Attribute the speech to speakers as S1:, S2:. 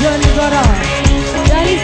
S1: journey got on. That is